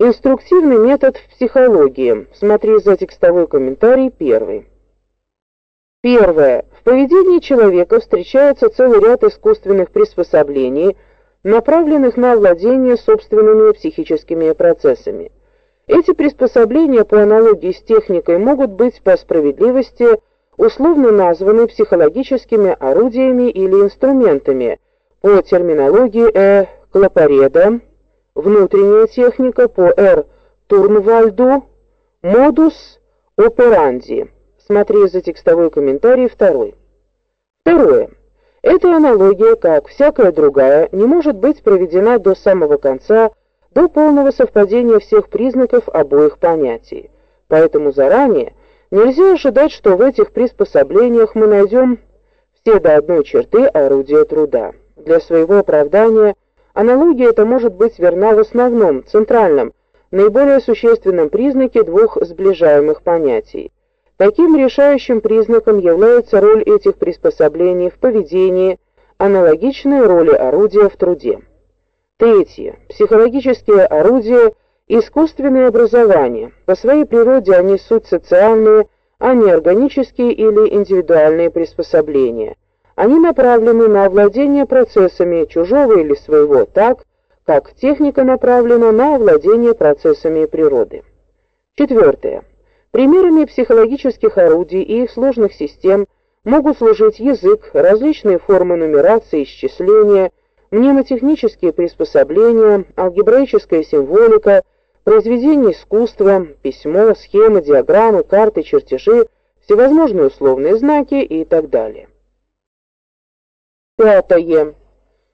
Инструктивный метод в психологии. Смотри за текстовой комментарий первый. Первое. В поведении человека встречается целый ряд искусственных приспособлений, направленных на овладение собственными психическими процессами. Эти приспособления по аналогии с техникой могут быть по справедливости условно названы психологическими орудиями или инструментами по терминологии Э. Клапареда, внутренняя техника по Р. Турнвальду, модус операнди. Смотри за текстовой комментарий второй. Второе. Эта аналогия, как всякая другая, не может быть проведена до самого конца, до полного совпадения всех признаков обоих понятий. Поэтому заранее нельзя ожидать, что в этих приспособлениях мы найдем все до одной черты орудия труда. Для своего оправдания – Аналогия эта может быть верна в основном, центральном, наиболее существенном признаке двух сближаемых понятий. Таким решающим признаком является роль этих приспособлений в поведении, аналогичная роли орудия в труде. Третье. Психологические орудия искусственные образования. По своей природе они суть социальные, а не органические или индивидуальные приспособления. Они направлены на овладение процессами чужого или своего так, как техника направлена на овладение процессами природы. Четвертое. Примерами психологических орудий и их сложных систем могут служить язык, различные формы нумерации, исчисления, мнемотехнические приспособления, алгебраическая символика, произведения искусства, письмо, схемы, диаграммы, карты, чертежи, всевозможные условные знаки и так далее. Пятое.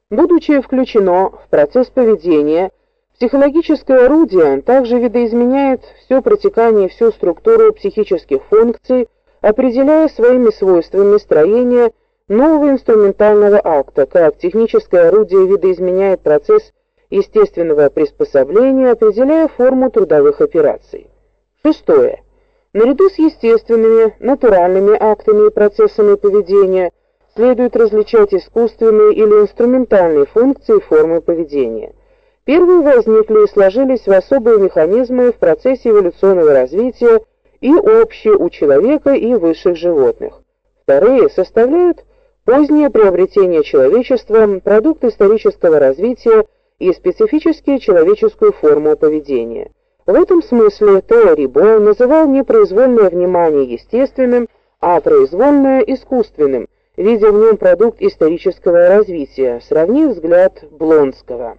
Будучи включено в процесс поведения, психологическое орудие также видоизменяет все протекание, всю структуру психических функций, определяя своими свойствами строение нового инструментального акта, как техническое орудие видоизменяет процесс естественного приспособления, определяя форму трудовых операций. Шестое. Наряду с естественными, натуральными актами и процессами поведения – следует различать искусственные или инструментальные функции формы поведения. Первые возникли и сложились в особые механизмы в процессе эволюционного развития и общие у человека и высших животных. Вторые составляют позднее приобретение человечеством, продукт исторического развития и специфические человеческую форму поведения. В этом смысле Тео Рибо называл непроизвольное внимание естественным, а произвольное искусственным, видя в нем продукт исторического развития. Сравни взгляд Блонского.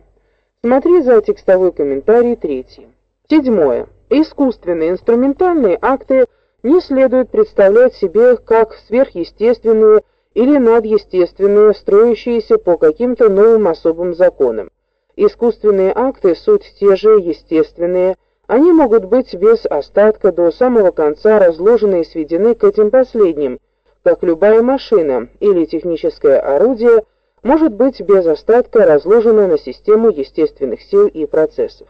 Смотри за текстовой комментарий третий. Седьмое. Искусственные инструментальные акты не следует представлять себе как сверхъестественные или надъестественные, строящиеся по каким-то новым особым законам. Искусственные акты суть те же естественные, они могут быть без остатка до самого конца разложены и сведены к этим последним, как любая машина или техническое орудие может быть без остатка разложено на систему естественных сил и процессов.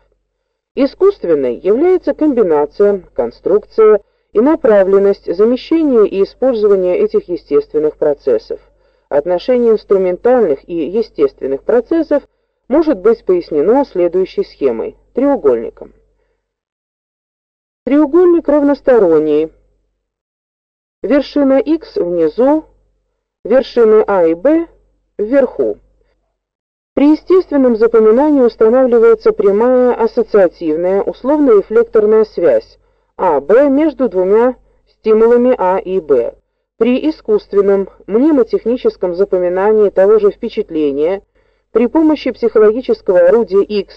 Искусственной является комбинация, конструкция и направленность замещения и использования этих естественных процессов. Отношение инструментальных и естественных процессов может быть пояснено следующей схемой: треугольником. Треугольник равносторонний, Вершина X внизу, вершины А и Б вверху. При естественном запоминании устанавливается прямая ассоциативная условно-рефлекторная связь АБ между двумя стимулами А и Б. При искусственном мнемотехническом запоминании того же впечатления при помощи психологического орудия X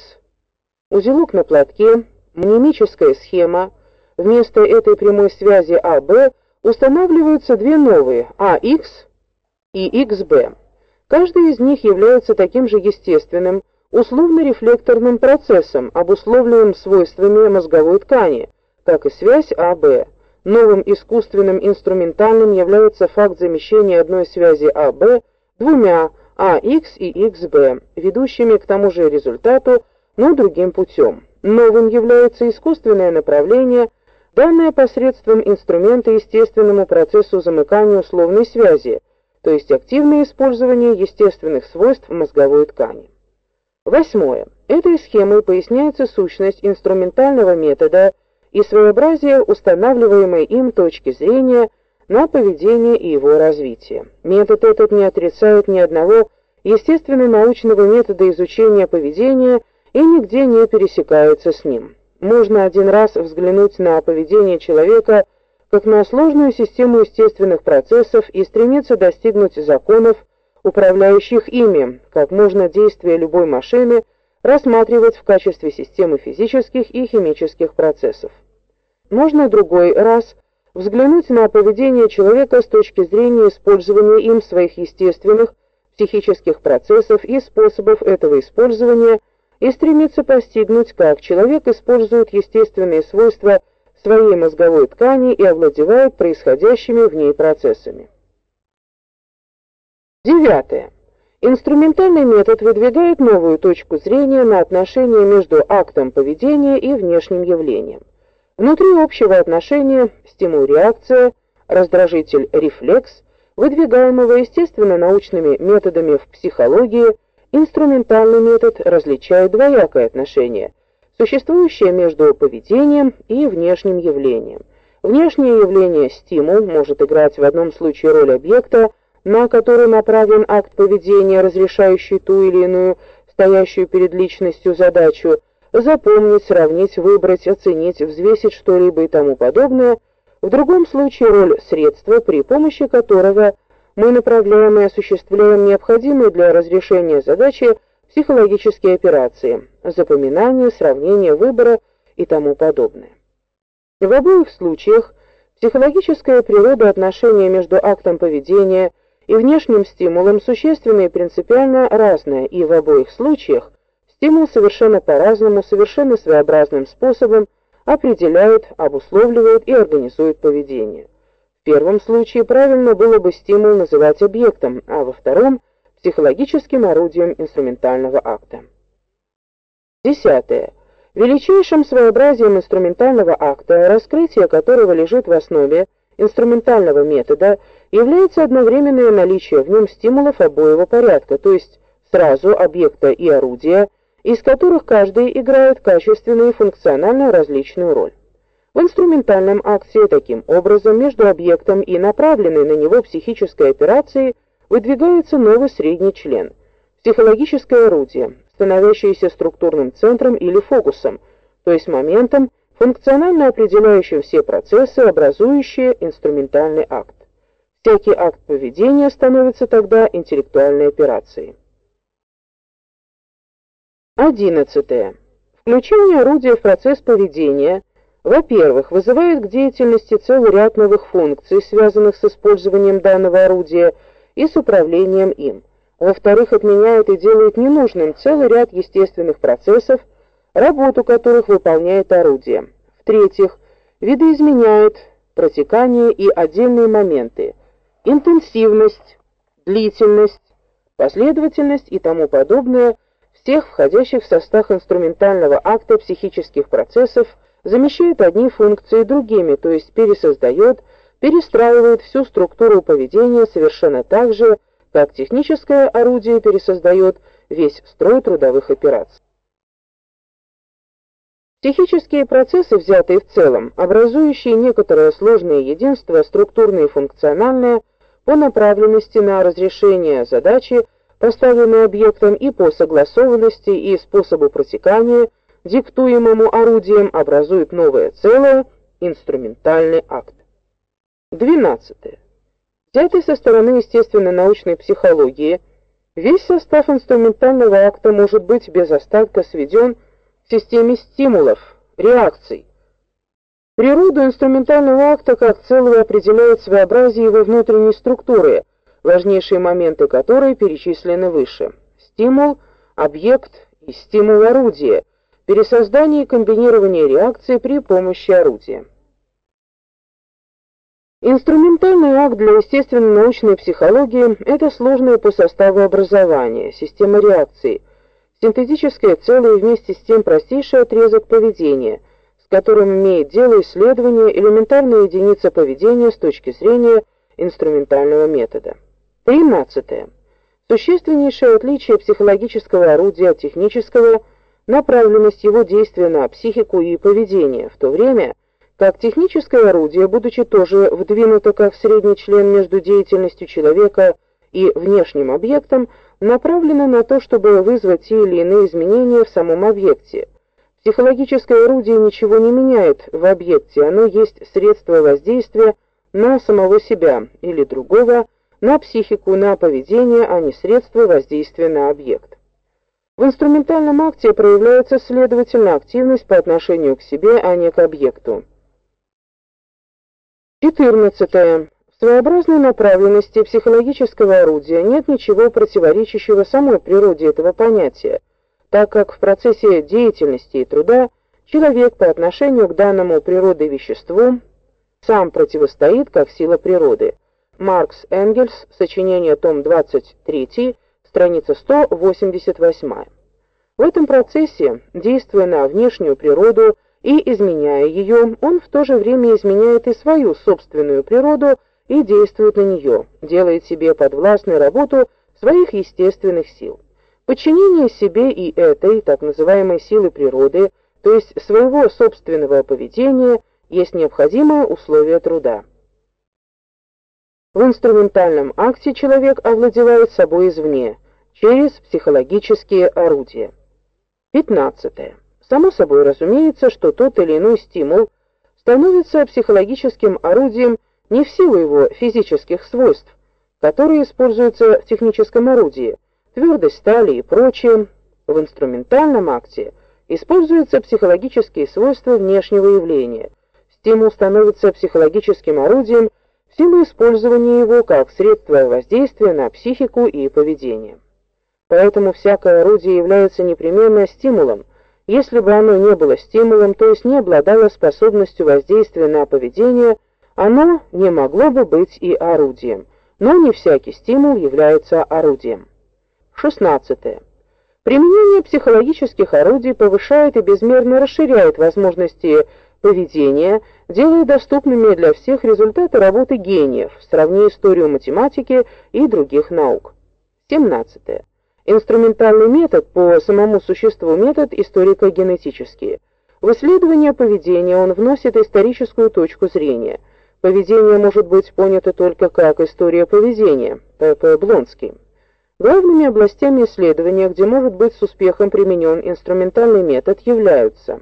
узелок на платке, мнемическая схема, вместо этой прямой связи АБ устанавливаются две новые AX и XB. Каждый из них является таким же естественным, условно-рефлекторным процессом, обусловленным свойствами мозговой ткани, как и связь АБ. Новым искусственным инструментальным является факт замещения одной связи АБ двумя AX и XB, ведущими к тому же результату, но другим путем. Новым является искусственное направление данное посредством инструмента естественному процессу замыкания условной связи, то есть активное использование естественных свойств мозговой ткани. Восьмое. Этой схемой поясняется сущность инструментального метода и своеобразие устанавливаемой им точки зрения на поведение и его развитие. Метод этот не отрицает ни одного естественно-научного метода изучения поведения и нигде не пересекается с ним. Можно один раз взглянуть на поведение человека как на сложную систему естественных процессов и стремиться достигнуть законов, управляющих ими, как можно действия любой машины рассматривать в качестве системы физических и химических процессов. Можно другой раз взглянуть на поведение человека с точки зрения использования им своих естественных психических процессов и способов этого использования и стремиться постигнуть, как человек использует естественные свойства своей мозговой ткани и овладевает происходящими в ней процессами. Девятое. Инструментальный метод выдвигает новую точку зрения на отношения между актом поведения и внешним явлением. Внутри общего отношения стимул-реакция, раздражитель-рефлекс, выдвигаемого естественно-научными методами в психологии, инструментальный метод различает двоякое отношение, существующее между поведением и внешним явлением. Внешнее явление стимул может играть в одном случае роль объекта, на который направлен акт поведения, разрешающий ту или иную стоящую перед личностью задачу, запомнить, сравнить, выбрать, оценить, взвесить что-либо и тому подобное, в другом случае роль средства, при помощи которого мы направляем и осуществляем необходимые для разрешения задачи психологические операции, запоминание, сравнение, выбора и тому подобное. В обоих случаях психологическая природа отношения между актом поведения и внешним стимулом существенно и принципиально разная, и в обоих случаях Стимул совершенно по-разному, совершенно своеобразным способом определяет, обусловливает и организует поведение. Первом случае правильно было бы стимул называть объектом, а во втором психологическим орудием инструментального акта. Десятое. Величайшим своеобразием инструментального акта, раскрытие которого лежит в основе инструментального метода, является одновременное наличие в нем стимулов обоего порядка, то есть сразу объекта и орудия, из которых каждый играет качественную и функционально различную роль. В инструментальном акте таким образом между объектом и направленной на него психической операцией выдвигается новый средний член психологическое орудие, становящееся структурным центром или фокусом, то есть моментом, функционально определяющим все процессы, образующие инструментальный акт. Всякий акт поведения становится тогда интеллектуальной операцией. 11. Включение орудия в процесс поведения, во-первых, вызывает к деятельности целый ряд новых функций, связанных с использованием данного орудия и с управлением им. Во-вторых, отменяет и делает ненужным целый ряд естественных процессов, работу которых выполняет орудие. В-третьих, видоизменяет протекание и отдельные моменты, интенсивность, длительность, последовательность и тому подобное – всех входящих в состав инструментального акта психических процессов замещает одни функции другими, то есть пересоздает, перестраивает всю структуру поведения совершенно так же, как техническое орудие пересоздает весь строй трудовых операций. Психические процессы, взятые в целом, образующие некоторое сложное единство, структурное и функциональное, по направленности на разрешение задачи поставленный объектом и по согласованности и способу протекания, диктуемому орудием, образует новое целое инструментальный акт. 12. Взятый со стороны естественно-научной психологии, весь состав инструментального акта может быть без остатка сведен к системе стимулов, реакций. Природу инструментального акта как целого определяет своеобразие его внутренней структуры – важнейшие моменты которой перечислены выше. Стимул, объект и стимул орудия, пересоздание и комбинирование реакции при помощи орудия. Инструментальный акт для естественно-научной психологии это сложное по составу образование, система реакций, синтетическое целое и вместе с тем простейший отрезок поведения, с которым имеет дело исследование элементарной единицы поведения с точки зрения инструментального метода. 13. Существеннейшее отличие психологического орудия от технического направленность его действия на психику и поведение, в то время как техническое орудие, будучи тоже вдвинуто как средний член между деятельностью человека и внешним объектом, направлено на то, чтобы вызвать те или иные изменения в самом объекте. Психологическое орудие ничего не меняет в объекте, оно есть средство воздействия на самого себя или другого, на психику, на поведение, а не средство воздействия на объект. В инструментальном акте проявляется следовательно активность по отношению к себе, а не к объекту. 14. В своеобразной направленности психологического орудия нет ничего противоречащего самой природе этого понятия, так как в процессе деятельности и труда человек по отношению к данному природой веществу сам противостоит как сила природы. Маркс Энгельс, сочинение, том 23, страница 188. В этом процессе, действуя на внешнюю природу, и изменяя ее, он в то же время изменяет и свою собственную природу и действует на нее, делает себе подвластную работу своих естественных сил. Подчинение себе и этой так называемой силы природы, то есть своего собственного поведения, есть необходимое условие труда. В инструментальном акте человек овладевает собой извне, через психологические орудия. 15. Само собой разумеется, что тот или иной стимул становится психологическим орудием не в силу его физических свойств, которые используются в техническом орудии, твердость стали и прочее. В инструментальном акте используются психологические свойства внешнего явления. Стимул становится психологическим орудием в силу использования его как средства воздействия на психику и поведение. Поэтому всякое орудие является непременно стимулом, если бы оно не было стимулом, то есть не обладало способностью воздействия на поведение, оно не могло бы быть и орудием. Но не всякий стимул является орудием. 16. Применение психологических орудий повышает и безмерно расширяет возможности поведения, делая доступными для всех результаты работы гениев, сравни историю математики и других наук. 17. Инструментальный метод по самому существу метод историко-генетический. В исследование поведения он вносит историческую точку зрения. Поведение может быть понято только как история поведения. П.П. Блонский. Главными областями исследования, где может быть с успехом применен инструментальный метод, являются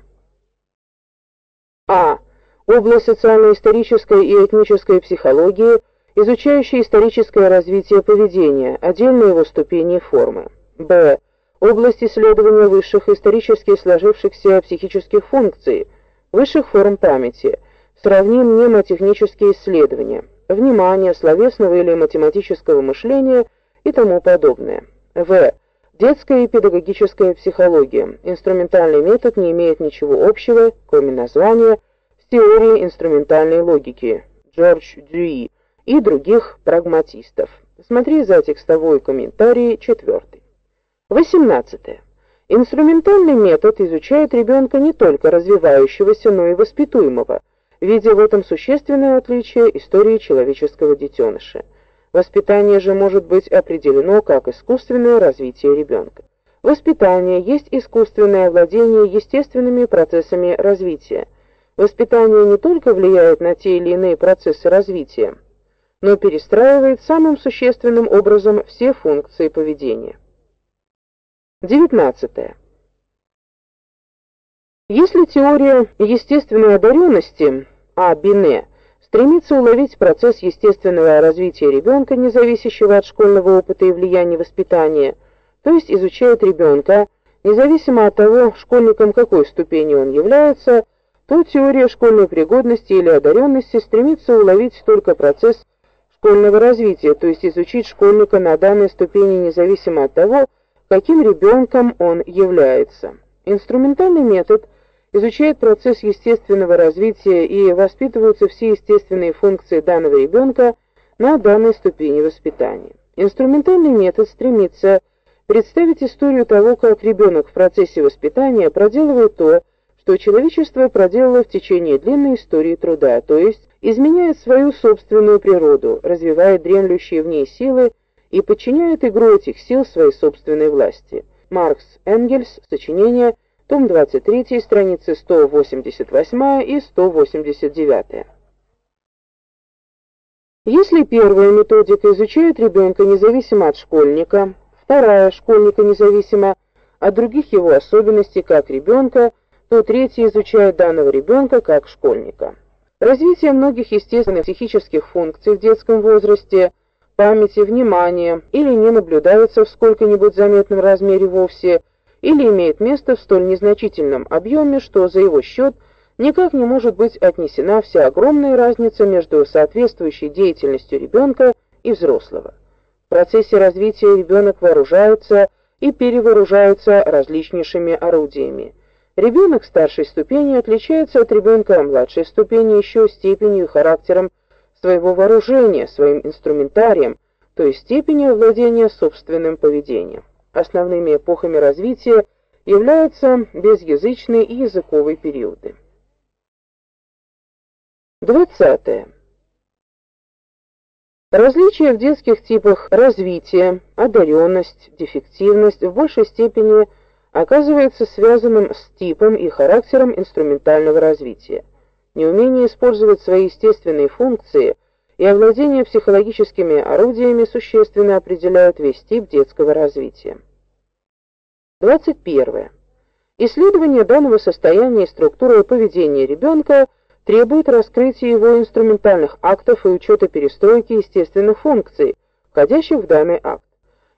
А. Область социально-исторической и этнической психологии, изучающая историческое развитие поведения, отдельные его ступени и формы. Б. Область исследования высших исторически сложившихся психических функций, высших форм памяти. Сравним мнемотехнические исследования, внимание, словесного или математического мышления и тому подобное. В. Детская и педагогическая психология. Инструментальный метод не имеет ничего общего, кроме названия, с теорией инструментальной логики. Джордж Дьюи и других прагматистов. Смотри за текстовой комментарий четвертый. 18. Инструментальный метод изучает ребенка не только развивающегося, но и воспитуемого, видя в этом существенное отличие истории человеческого детеныша. Воспитание же может быть определено как искусственное развитие ребенка. Воспитание есть искусственное овладение естественными процессами развития. Воспитание не только влияет на те или иные процессы развития, но перестраивает самым существенным образом все функции поведения. 19. Если теория естественной одаренности А. Бине стремится уловить процесс естественного развития ребенка, не зависящего от школьного опыта и влияния воспитания, то есть изучает ребенка, независимо от того, школьником какой ступени он является, то теория школьной пригодности или одаренности стремится уловить только процесс школьного развития, то есть изучить школьника на данной ступени независимо от того, каким ребенком он является. Инструментальный метод изучает процесс естественного развития и воспитываются все естественные функции данного ребенка на данной ступени воспитания. Инструментальный метод стремится представить историю того, как ребенок в процессе воспитания проделывает то, что человечество проделало в течение длинной истории труда, то есть изменяет свою собственную природу, развивает дремлющие в ней силы и подчиняет игру этих сил своей собственной власти. Маркс Энгельс, сочинение, том 23, страницы 188 и 189. Если первая методика изучает ребенка независимо от школьника, вторая школьника независимо от других его особенностей как ребенка, то третья изучает данного ребенка как школьника. Развитие многих естественных психических функций в детском возрасте, памяти, внимания или не наблюдается в сколько-нибудь заметном размере вовсе, или имеет место в столь незначительном объеме, что за его счет никак не может быть отнесена вся огромная разница между соответствующей деятельностью ребенка и взрослого. В процессе развития ребенок вооружается и перевооружается различнейшими орудиями. Ребенок старшей ступени отличается от ребенка младшей ступени еще степенью и характером своего вооружения, своим инструментарием, то есть степенью владения собственным поведением. Основными эпохами развития являются безязычные и языковые периоды. 20. Различия в детских типах развития, одаренность, дефективность в большей степени – оказывается связанным с типом и характером инструментального развития. Неумение использовать свои естественные функции и овладение психологическими орудиями существенно определяют весь тип детского развития. 21. Исследование данного состояния и структуры поведения ребенка требует раскрытия его инструментальных актов и учета перестройки естественных функций, входящих в данный акт.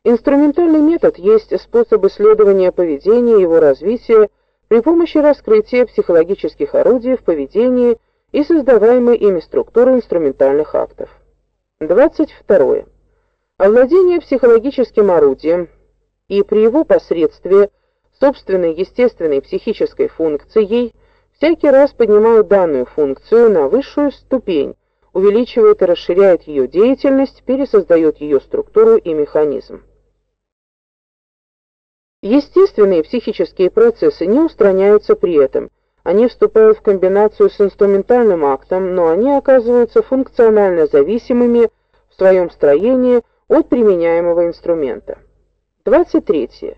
Инструментальный метод есть способ исследования поведения и его развития при помощи раскрытия психологических орудий в поведении и создаваемой ими структуры инструментальных актов. 22. Овладение психологическим орудием и при его посредстве собственной естественной психической функцией всякий раз поднимают данную функцию на высшую ступень, увеличивает и расширяет ее деятельность, пересоздает ее структуру и механизм. Естественные психические процессы не устраняются при этом. Они вступают в комбинацию с инструментальным актом, но они оказываются функционально зависимыми в своем строении от применяемого инструмента. 23.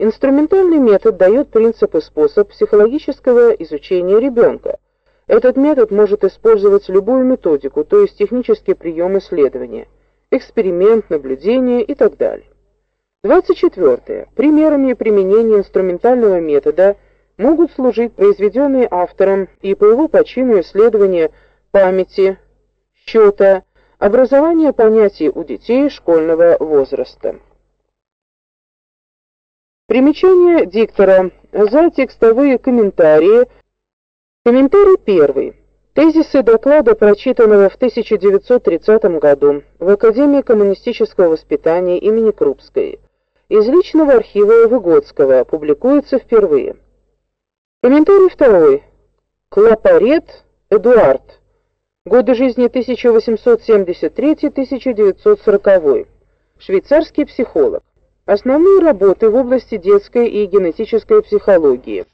Инструментальный метод дает принцип и способ психологического изучения ребенка. Этот метод может использовать любую методику, то есть технический прием исследования, эксперимент, наблюдение и так далее. 24. Примерами применения инструментального метода могут служить произведенные автором и по его почину исследования памяти, счета, образование понятий у детей школьного возраста. Примечание диктора. За текстовые комментарии. Комментарий первый. Тезисы доклада, прочитанного в 1930 году в Академии коммунистического воспитания имени Крупской из личного архива Выгодского, публикуется впервые. Комментарий второй. Клапарет Эдуард. Годы жизни 1873-1940. Швейцарский психолог. Основные работы в области детской и генетической психологии.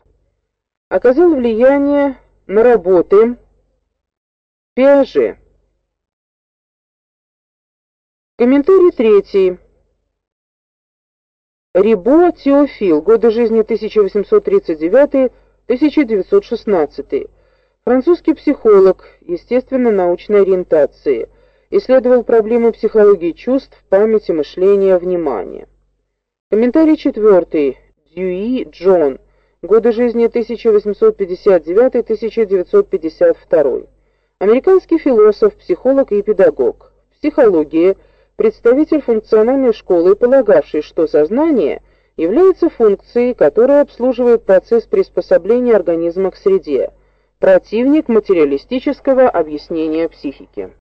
Оказал влияние на работы Пиаже. Комментарий третий. Рибо Теофил, годы жизни 1839-1916. Французский психолог, естественно-научной ориентации. Исследовал проблемы психологии чувств, памяти, мышления, внимания. Комментарий четвертый. Дьюи Джон. Годы жизни 1859-1952. Американский философ, психолог и педагог. Психология – представитель функциональной школы, полагавший, что сознание является функцией, которая обслуживает процесс приспособления организма к среде, противник материалистического объяснения психики.